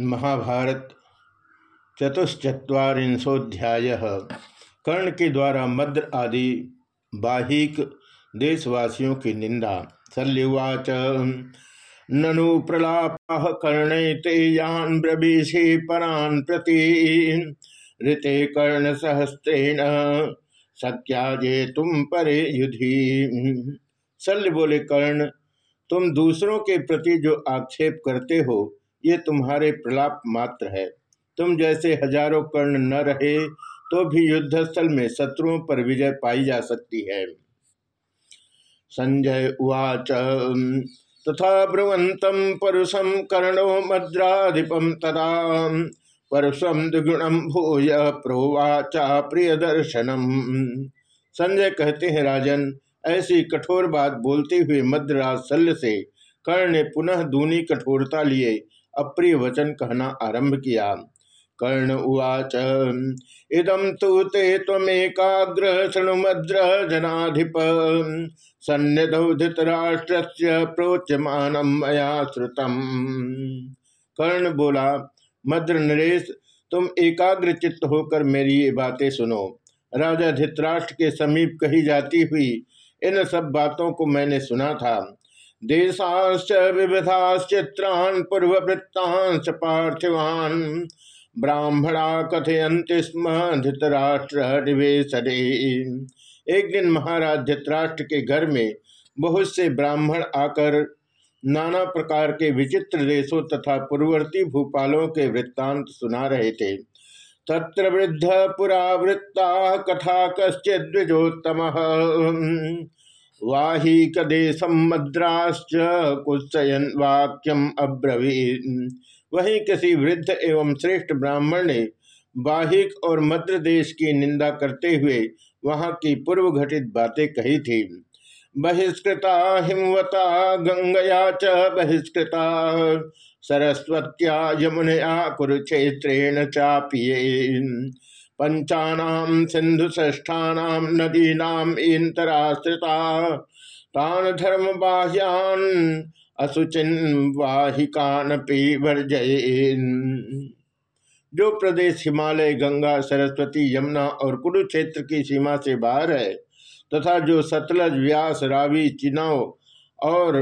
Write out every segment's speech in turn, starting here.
महाभारत चतुश्चत्वारिंशोध्याय कर्ण के द्वारा मद्र आदि बाहिक देशवासियों की निंदा। शल्युवाच ननु प्रलापा कर्ण ते यान ब्रवीषे परान प्रति। ऋते कर्ण सहस्त्रेण सत्याजे तुम परे युधि। शल्य बोले, कर्ण, तुम दूसरों के प्रति जो आक्षेप करते हो ये तुम्हारे प्रलाप मात्र है। तुम जैसे हज़ारों कर्ण न रहे तो भी युद्धस्थल में शत्रुओं पर विजय पाई जा सकती है। संजय उवाच तथा ब्रुवंतम परुषम कर्णो मद्राधिपम तदा। परसम द्विगुणम भूय प्रोवाचा प्रिय दर्शनम संजय कहते हैं, राजन, ऐसी कठोर बात बोलते हुए मद्राज शल्य से कर्ण ने पुनः दूनी कठोरता लिए। अप्रिय वचन कहना आरंभ किया। कर्ण उवाच इदम तो ते तमेकाग्र शृणुमद्र जनाधिप। सन्निधौधितराष्ट्र प्रोच्यमान मया श्रुतम। कर्ण बोला, मद्र नरेश, तुम एकाग्र चित्त होकर मेरी ये बातें सुनो। राजा धित्राष्ट्र के समीप कही जाती हुई इन सब बातों को मैंने सुना था। देशाश्च विविधाश्चित्रान् पूर्ववृत्तांश पार्थिवान्। ब्राह्मणा कथयंति स्म धृतराष्ट्र निवेशने एक दिन महाराज धृतराष्ट्र के घर में बहुत से ब्राह्मण आकर नाना प्रकार के विचित्र देशों तथा पूर्ववर्ती भूपालों के वृत्तांत सुना रहे थे। तत्र वृद्ध पुरावृत्ता कथा कश्चित द्विजोत्तम। वाही कदेशम मद्राश्च कुत्सयन वाक्यम अब्रवी वहीं किसी वृद्ध एवं श्रेष्ठ ब्राह्मण ने बाहिक और मद्र देश की निंदा करते हुए वहाँ की पूर्व घटित बातें कही थी। बहिष्कृता हिमवता, गंगया च बहिष्कृता, सरस्वत्या यमुनया कुरुक्षेत्रेण चापिये पंचानाम सिंधु नदीनाम इंतराश्रिता तान धर्म बाह्यान असुचिन वाहिकान जो प्रदेश हिमालय, गंगा, सरस्वती, यमुना और कुरुक्षेत्र की सीमा से बाहर है, तथा जो सतलज, व्यास, रावी, चिनाव और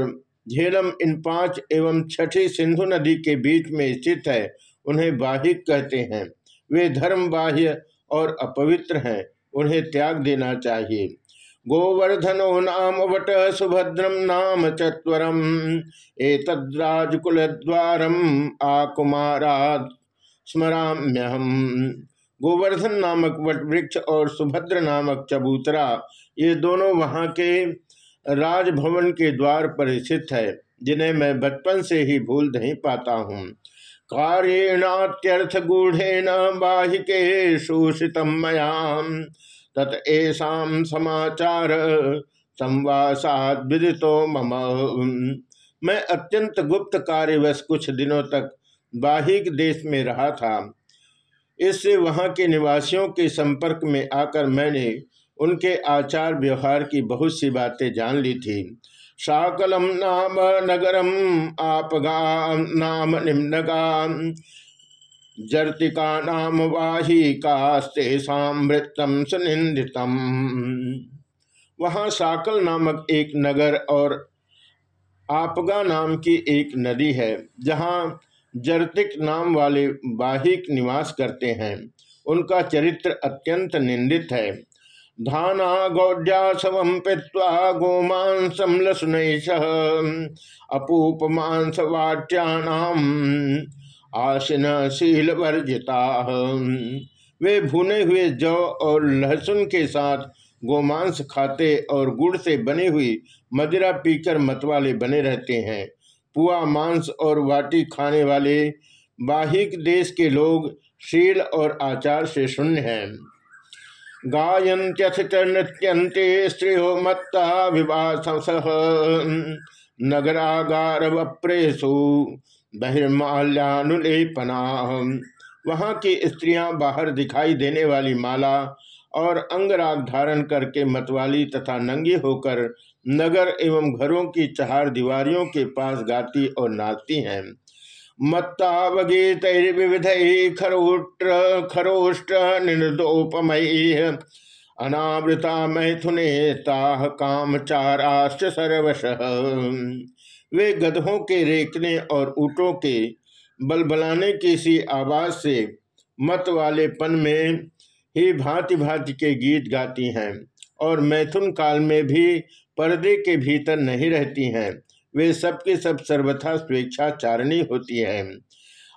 झेलम, इन पाँच एवं छठी सिंधु नदी के बीच में स्थित है, उन्हें बाहिक कहते हैं। वे धर्म बाह्य और अपवित्र हैं, उन्हें त्याग देना चाहिए। गोवर्धनो नाम वट सुभद्रम नाम चतरम एतद्राजकुल द्वारम आकुमारा स्मराम्यहम। गोवर्धन नामक वट वृक्ष और सुभद्र नामक चबूतरा, ये दोनों वहाँ के राजभवन के द्वार पर स्थित है, जिन्हें मैं बचपन से ही भूल नहीं पाता हूँ। कार्येणात्यर्थ गूढ़ेन बाहिके शोषित मयाम तत्षा समाचार संवासाद विदितो मम। मैं अत्यंत गुप्त कार्यवश कुछ दिनों तक बाहिक देश में रहा था। इससे वहाँ के निवासियों के संपर्क में आकर मैंने उनके आचार व्यवहार की बहुत सी बातें जान ली थी। शाकलम नाम नगरम आपगा नाम निम्नगा। जर्तिका नाम वाहिकास्तेषामृतम सुनिंदितम वहाँ साकल नामक एक नगर और आपगा नाम की एक नदी है, जहाँ जर्तिक नाम वाले वाहिक निवास करते हैं। उनका चरित्र अत्यंत निंदित है। धाना गौड्यासव पीवा गोमांसम लसुनैश अपूपमांस वाट्यानाम आशिन शील वर्जिता वे भुने हुए जौ और लहसुन के साथ गोमांस खाते और गुड़ से बनी हुई मदिरा पीकर मतवाले बने रहते हैं। पुआ मांस और वाटी खाने वाले बाहिक देश के लोग शील और आचार से शून्य हैं। गायन्त्यथ च नृत्यन्ते स्त्रियो नगरागार वप्रेशु बहिर्माल्यानुलेपना। वहाँ की स्त्रियाँ बाहर दिखाई देने वाली माला और अंगराग धारण करके मतवाली तथा नंगी होकर नगर एवं घरों की चहार दीवारियों के पास गाती और नाचती हैं। मत्तावगीतर्विविध खरोष्ट्र खरोष्ट्र निर्दोपमयी अनावृता मैथुने ताह कामचाराश्च सर्वश। वे गधों के रेखने और ऊँटों के बलबलाने की सी आवाज़ से मत वाले पन में ही भांति भांति के गीत गाती हैं और मैथुन काल में भी पर्दे के भीतर नहीं रहती हैं। वे सबके सब सर्वथा स्वेच्छाचारणी होती हैं।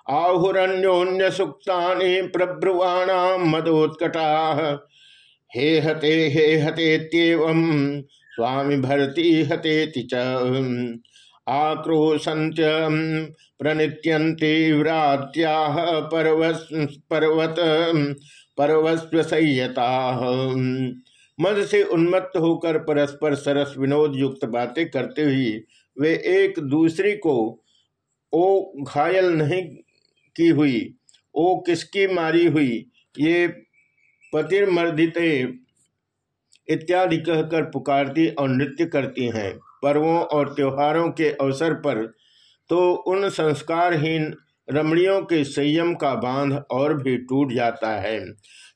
आहुरन्योन्य सुक्ता प्रब्रुवाणाम मदोत्कटा। हे हते हे हतेत्यव स्वामी भरती हते च। आक्रोशंत प्रणित्यंती व्रात्या पर्वत पर्वस्व मद से उन्मत्त होकर परस्पर सरस विनोद युक्त बातें करते हुए वे एक दूसरी को, ओ, घायल नहीं की हुई, ओ, किसकी मारी हुई, ये पतिर्मर्दित इत्यादि कहकर पुकारती और नृत्य करती हैं, पर्वों और त्योहारों के अवसर पर। तो उन संस्कारहीन रमणियों के संयम का बाँध और भी टूट जाता है।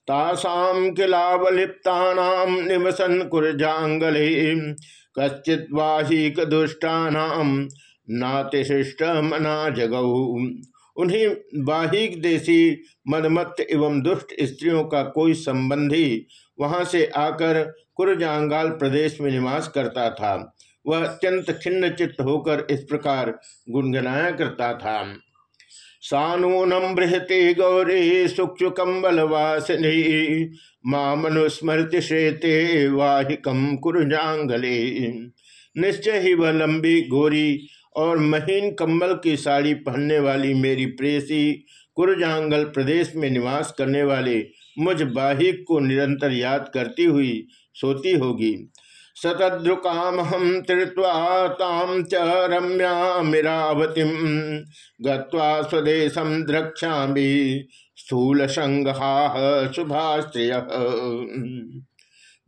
तासाम किलावलिप्ता निवसन कुरजांगले। कश्चित वाहिक दुष्टानाम नातिशिष्ट मना जगऊ उन्हीं बाहिक देशी मदमत्त एवं दुष्ट स्त्रियों का कोई संबंधी वहाँ से आकर कुरजांगाल प्रदेश में निवास करता था। वह अत्यंत खिन्न चित्त होकर इस प्रकार गुनगुनाया करता था। सानूनम बृहते गौरी सूक्ष्म कम्बल माँ मनुस्मृति श्रेते वाहिकम कुरजांगले। निश्चय ही वह लंबी गोरी और महीन कम्बल की साड़ी पहनने वाली मेरी प्रेसी कुरुजांगल प्रदेश में निवास करने वाले मुझ बाहिक को निरंतर याद करती हुई सोती होगी। सतद्रुकाम हम तीर्थवा ताम च रम्या मिरावतीम गत्वा स्वदेशम द्रक्षा स्थूल संघा शुभाश्रय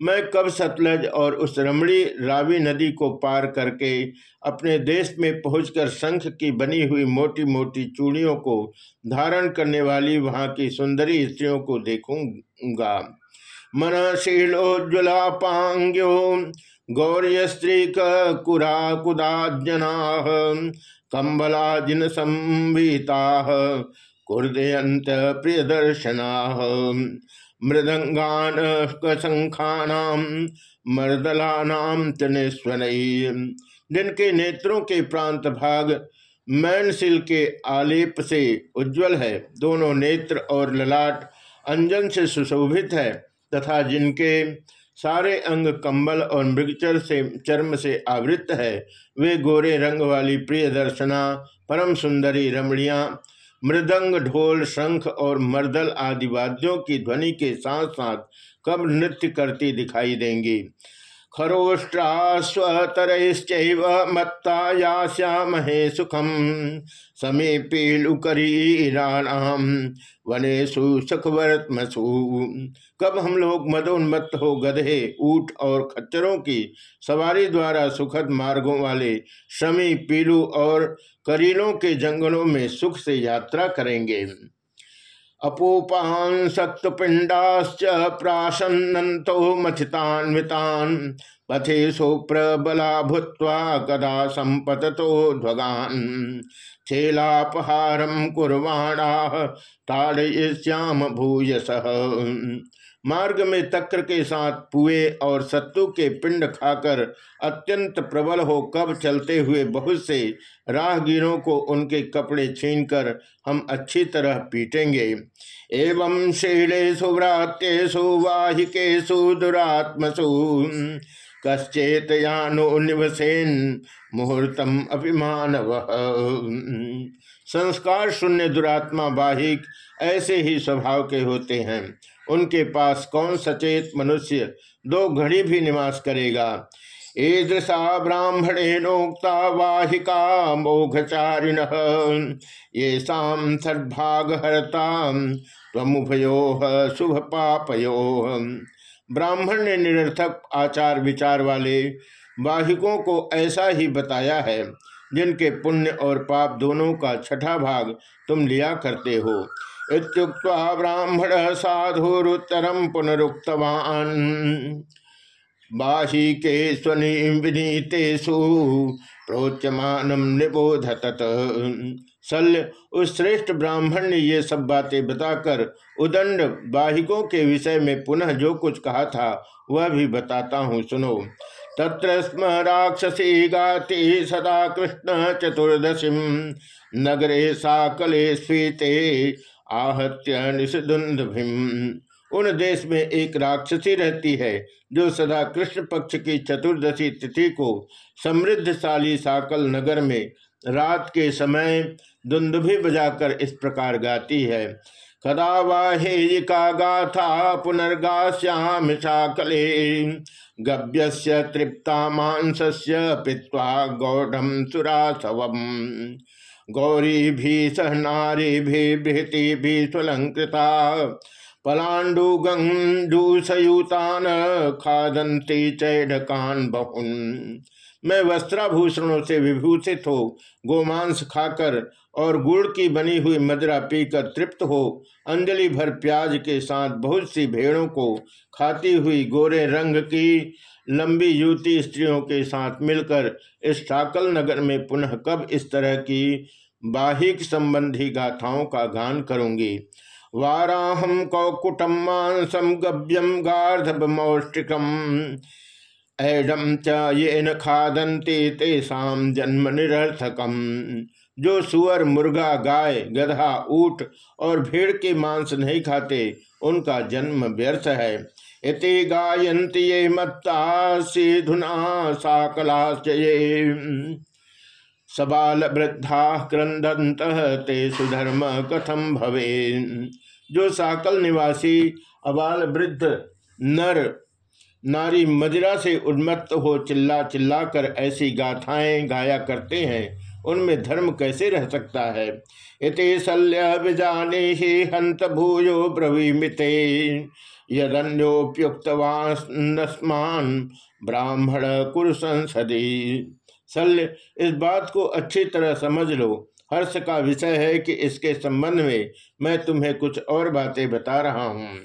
मैं कब सतलज और उस रमणी रावी नदी को पार करके अपने देश में पहुंचकर शंख की बनी हुई मोटी मोटी चूड़ियों को धारण करने वाली वहाँ की सुंदरी स्त्रियों को देखूँगा। मन शीलोज्वला पांग्यो गौर्य स्त्री कुरा कुदाजना कम्बला जिन संवीता कुर्दयंत प्रिय दर्शना मृदंगान शंखानाम मर्दलानाम चनेस्वन जिनके नेत्रों के प्रांत भाग मैनशिल के आलेप से उज्जवल है, दोनों नेत्र और ललाट अंजन से सुशोभित है। तथा जिनके सारे अंग कंबल और मृगचर से, चर्म से आवृत्त है, वे गोरे रंग वाली प्रिय दर्शना, परम सुंदरी रमणिया, मृदंग ढोल, शंख और मर्दल आदि वाद्यों की ध्वनि के साथ साथ कब नृत्य करती दिखाई देंगी। खरोष्ट्रास्वतरश्चैव मत्ता यास्यामहे सुखम। समीपे लुकरीराणाम वनेशु सुखवर्तमसु। कब हम लोग मदोन्मत्त हो गधे, ऊट और खच्चरों की सवारी द्वारा सुखद मार्गों वाले शमी पीलू और करीलों के जंगलों में सुख से यात्रा करेंगे। अपूपान सप्तपिंडाश्च प्रासन्नतो मथितान्वितान। पथेशो प्रबला भूत्वा कदा संपततो ध्वगान। छेलापहारम कुर्वाणा ताड़यश्याम भूयस मार्ग में तक्र के साथ पुए और सत्तु के पिंड खाकर अत्यंत प्रबल हो कब चलते हुए बहुत से राहगीरों को उनके कपड़े छीनकर हम अच्छी तरह पीटेंगे। एवं शीलेशु व्रात्येशु वाहिकेशु दुरात्मसु। कश्चेत यानो निवसेन, मुहूर्तम अभिमानव। संस्कार शून्य दुरात्मा बाहिक ऐसे ही स्वभाव के होते हैं। उनके पास कौन सचेत मनुष्य दो घड़ी भी निवास करेगा? ईदृशा ब्राह्मणेनोक्ता वाहिका मोघचारिण। ये शाम शुभ पापयो ब्राह्मण ने निरर्थक आचार विचार वाले वाहिकों को ऐसा ही बताया है, जिनके पुण्य और पाप दोनों का छठा भाग तुम लिया करते हो। ब्राह्मण साधुरुत्तरम पुनरुक्तवान। बाही के स्वनी विनीतेषु प्रोच्यमान निबोध तत शल्य, उस श्रेष्ठ ब्राह्मण ने ये सब बातें बताकर उदंड बाहिकों के विषय में पुनः जो कुछ कहा था, वह भी बताता हूँ, सुनो। तत्र स्म राक्षसी गाति सदा कृष्ण चतुर्दशी, नगरे साकले स्वीते आहत्य निषदुंदभिम उन देश में एक राक्षसी रहती है, जो सदा कृष्ण पक्ष की चतुर्दशी तिथि को समृद्धशाली साकल नगर में रात के समय दुंदुभि बजाकर इस प्रकार गाती है। कदा वाहेयिका गाथा पुनर्गाश्याम साकले गव्य तृप्ता मांसस्य पीवा गौढ़ सुरासव गौरी भी सहनारी भी बृहति भी स्वलंकृता पलांडु गंडूसयुतान खादंती चैडकान बहुन। मैं वस्त्राभूषणों से विभूषित हो, गोमांस खाकर और गुड़ की बनी हुई मदरा पीकर तृप्त हो, अंजलि भर प्याज के साथ बहुत सी भेड़ों को खाती हुई गोरे रंग की लंबी युवती स्त्रियों के साथ मिलकर इस ठाकल नगर में पुनः कब इस तरह की बाहिक संबंधी गाथाओं का गान करूँगी। वाराहम कौकुटम मांसम गव्यम गार्धमौष्टिकम ऐडम च ये न खादंते तेषाम जन्म निरर्थकम जो सुअर, मुर्गा, गाय गधा ऊट और भेड़ के मांस नहीं खाते, उनका जन्म व्यर्थ है। इति गायंती ये मत्ता धुना साकलाश्चये सबाल वृद्धा क्रंदंत ते सुधर्म कथम भवे जो साकल निवासी अबाल वृद्ध नर, नारी मदिरा से उन्मत्त हो चिल्ला चिल्ला कर ऐसी गाथाएँ गाया करते हैं, उनमें धर्म कैसे रह सकता है? इति शल्य विजाने ही हंत भूयो ब्रवीमिते यदन्योप्युक्तवास्मान ब्राह्मण कुर संसदी। शल्य, इस बात को अच्छी तरह समझ लो। हर्ष का विषय है कि इसके संबंध में मैं तुम्हें कुछ और बातें बता रहा हूँ।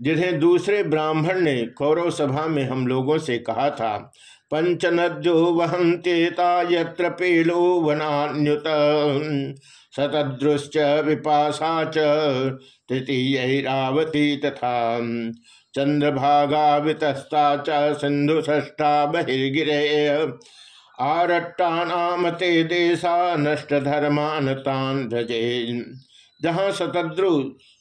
जिन्हें दूसरे ब्राह्मण ने कौरव सभा में हम लोगों से कहा था, पंचनद्यो वहंतेता यत्र पेलो वनान्युत शतद्रुश्च विपाशा च तृतीय रावती तथा चंद्रभागा वितस्ता च सिंधु ष्ठा बहिर्गिरे। आरट्टानाम ते देशा नष्ट धर्मान तान जहाँ शतद्रु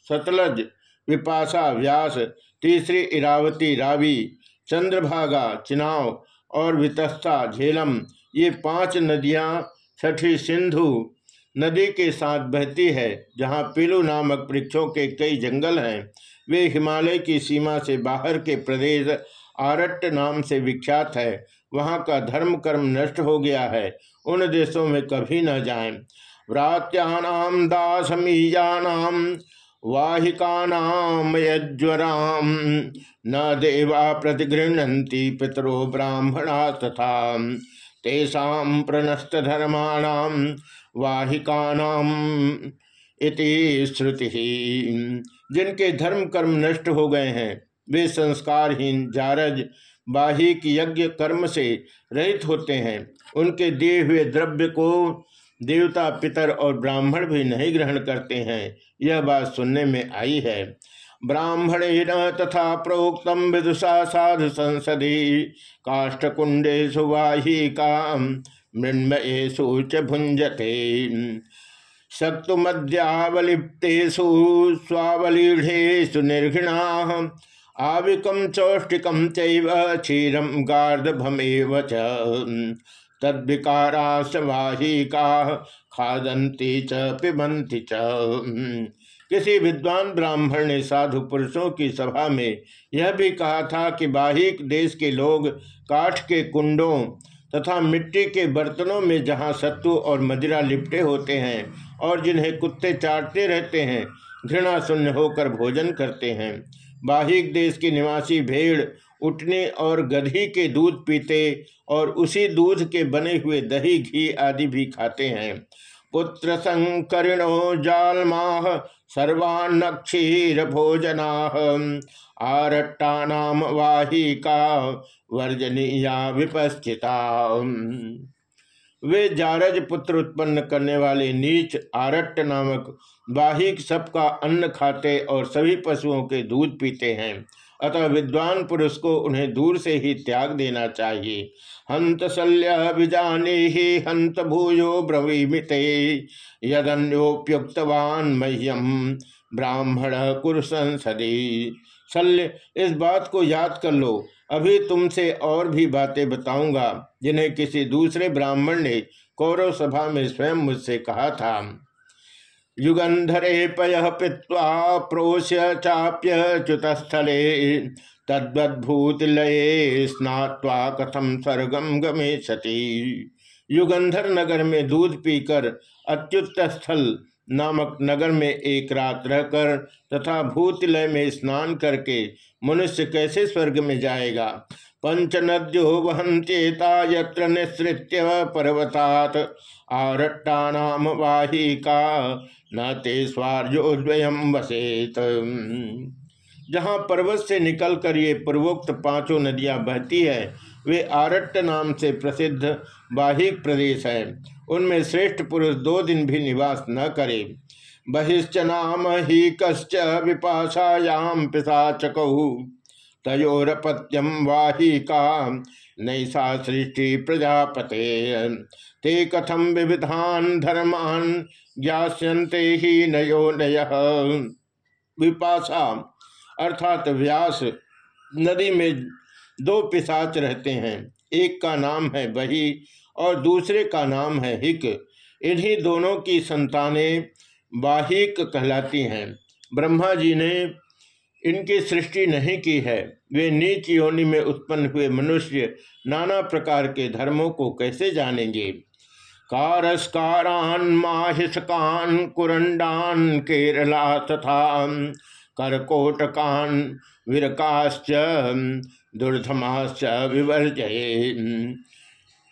सतलज, विपाशा, व्यास, तीसरी इरावती, रावी, चंद्रभागा, चिनाव और वितस्ता, झेलम, ये पाँच नदियाँ, छठी सिंधु नदी के साथ बहती है, जहाँ पीलू नामक वृक्षों के कई जंगल हैं। वे हिमालय की सीमा से बाहर के प्रदेश आरट्ट नाम से विख्यात है। वहाँ का धर्म कर्म नष्ट हो गया है। उन देशों में कभी न जाएँ। व्रात्यानाम दासमीजानाम वाहिकानाम न देवा प्रतिगृहती पितरो ब्राह्मणा तथा। तेषा प्रनस्त धर्माणाम वाहिकानाम इति श्रुति। जिनके धर्म कर्म नष्ट हो गए हैं, वे संस्कारहीन जारज बाहिक यज्ञ कर्म से रहित होते हैं। उनके दिए हुए द्रव्य को देवता, पितर और ब्राह्मण भी नहीं ग्रहण करते हैं। यह बात सुनने में आई है। ब्राह्मण तथा प्रोक्तम विदुषा साधु संसदी, काष्ठकुंडे सुवाहिका मृण्मयेषु च भुंजते शक्तुमद्यावलिप्तेषु स्वावलीढ़ेषु निर्घिणा आविकम चौष्टिकम चैव क्षीरम गार्धभमेव च। तद्विकारा सवाहिका खादंती च पिबंती च। किसी विद्वान ब्राह्मण ने साधु पुरुषों की सभा में यह भी कहा था कि बाहिक देश के लोग काठ के कुंडों तथा मिट्टी के बर्तनों में जहाँ सत्तू और मदिरा लिपटे होते हैं और जिन्हें कुत्ते चाटते रहते हैं, घृणा शून्य होकर भोजन करते हैं। बाहिक देश के निवासी भेड़ उठने और गधी के दूध पीते और उसी दूध के बने हुए दही, घी आदि भी खाते हैं। पुत्र संकरिणो जालमाह सर्वान्नक्षीर भोजना आरट्टानाम वाहिका, वर्जनीया विपस्थिता वे जारज पुत्र उत्पन्न करने वाले नीच आरट्ट नामक बाहिक सबका अन्न खाते और सभी पशुओं के दूध पीते हैं। अतः विद्वान पुरुष को उन्हें दूर से ही त्याग देना चाहिए। हंत शल्य विजाने ही हंत भूयो ब्रवीमिते यदन्योप्युक्तवान मह्यम ब्राह्मण कुरुसंसदी। शल्य, इस बात को याद कर लो। अभी तुमसे और भी बातें बताऊँगा, जिन्हें किसी दूसरे ब्राह्मण ने कौरव सभा में स्वयं मुझसे कहा था। युगंधरे पय पीवा प्रोश्य चाप्य च्युतस्थले तद्वद्भूत लये स्नात्वा कथम स्वर्गम गमे सती युगंधर नगर में दूध पीकर अत्युत स्थल नामक नगर में एक रात रहकर तथा भूतलय में स्नान करके मनुष्य कैसे स्वर्ग में जाएगा? पंच नद्यो वहंत्येता यत्र निसृत्य पर्वतात। आरट्टानाम वाहिका, न ते स्वार्योद्वयम वसेत। जहाँ पर्वत से निकलकर ये पूर्वोक्त पाँचों नदियाँ बहती है, वे आरट्ट नाम से प्रसिद्ध वाहिक प्रदेश है। उनमें श्रेष्ठ पुरुष दो दिन भी निवास न करे। बहिश्च नाम ही कश्च विपाशायाम पिशाचकहु तयोरपत्यम वाहिका नैसा सृष्टि प्रजापते। ते कथम विविधान धर्मान ज्ञास्यन्ते ही नयो नय। विपाशा, अर्थात व्यास, नदी में दो पिशाच रहते हैं। एक का नाम है बही और दूसरे का नाम है हिक। इन्हीं दोनों की संतानें बाहिक कहलाती हैं। ब्रह्मा जी ने इनकी सृष्टि नहीं की है। वे नीच योनि में उत्पन्न हुए मनुष्य नाना प्रकार के धर्मों को कैसे जानेंगे? कारस्कारान माहिषकान कुरंडान केरला तथा करकोटकान विरकाश्च दुर्धमाश्च विवर्जये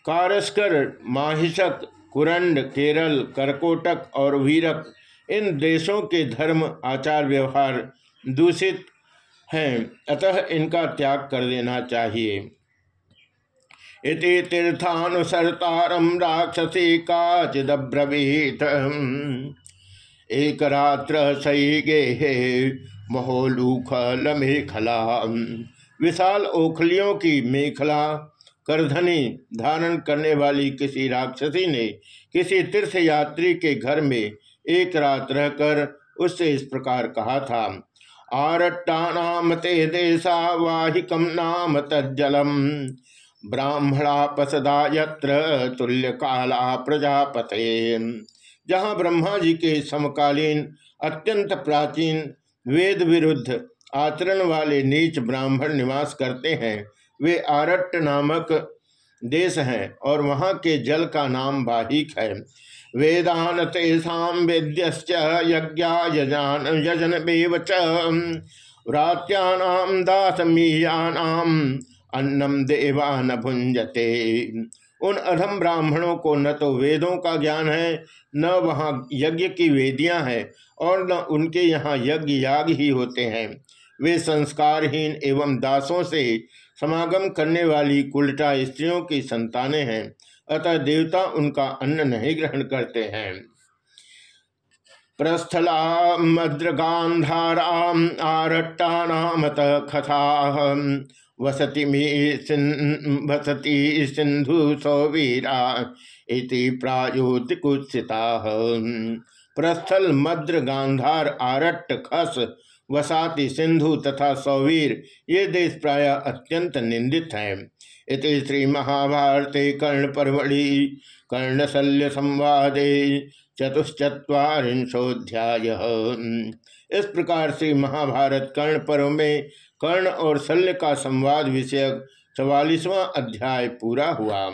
कारस्कर माहिषक कुरंड, केरल, करकोटक और वीरक, इन देशों के धर्म, आचार व्यवहार दूषित हैं, अतः इनका त्याग कर देना चाहिए। इति तीर्थानुसरतारम राक्षसी काचिद्रवीत एक रात्र सही गे हे महोलूख लमेखला विशाल ओखलियों की मेखला करधनी धारण करने वाली किसी राक्षसी ने किसी तीर्थ यात्री के घर में एक रात रहकर उससे इस प्रकार कहा था आरट्टा नाम ते देशा वाहिकम नाम तज्जलम। ब्राह्मणापसदा यत्र तुल्य काला प्रजापते। जहाँ ब्रह्मा जी के समकालीन अत्यंत प्राचीन वेद विरुद्ध आचरण वाले नीच ब्राह्मण निवास करते हैं वे आरट्ट नामक देश हैं और वहाँ के जल का नाम बाहिक है। वेदान तेषा वेद्य यज्ञा यजान यजन व्रात्यानाम दासमीयानाम अन्नम देवा न भुंजते उन अधम ब्राह्मणों को न तो वेदों का ज्ञान है, न वहाँ यज्ञ की वेदियाँ हैं और न उनके यहाँ यज्ञ याग ही होते हैं। वे संस्कारहीन एवं दासों से समागम करने वाली कुलटा स्त्रियों की संतानें हैं, अतः देवता उनका अन्न नहीं ग्रहण करते हैं। प्रस्थला मद्रगांधाराम आरट्टा नामत कथा वसति वसति सिंधु सौवीरा, इति प्रायोति कुत्सिता। प्रस्थल मद्र गांधार आरट्ट, खस वसाति सिंधु तथा सौवीर, ये देश प्राय अत्यंत निंदित हैं। इति श्री महाभारते कर्ण परमढ़ि कर्णशल्य संवादे चतुश्चत्वारिंशोध्याय इस प्रकार से महाभारत कर्ण पर्व में कर्ण और शल्य का संवाद विषयक चवालीसवां अध्याय पूरा हुआ।